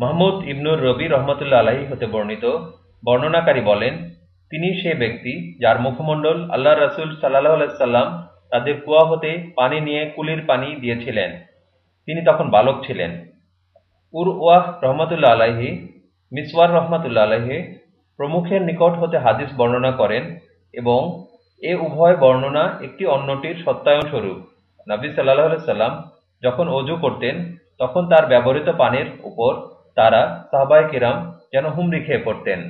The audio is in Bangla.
মাহমুদ ইবনুর রবি রহমতুল্লাহ আলাহি হতে বর্ণিত বর্ণনাকারী বলেন, তিনি সে ব্যক্তি যার মুখমণ্ডল আল্লাহ রসুল সাল্লাহ সাল্লাম তাদের কুয়া হতে পানি নিয়ে কুলির পানি দিয়েছিলেন। তিনি তখন বালক ছিলেন। উর ওয়াহ রহমতুল্লাহ আলাহি মিসওয়ার রহমতুল্লাহ আলাহি প্রমুখের নিকট হতে হাদিস বর্ণনা করেন এবং এ উভয় বর্ণনা একটি অন্যটির সত্যায়ন স্বরূপ। নবী সাল্লাহ সাল্লাম যখন অজু করতেন, তখন তার ব্যবহৃত পানির উপর তারা সাহবায় কিরাম যেন হুমড়ি খেয়ে পড়তেন।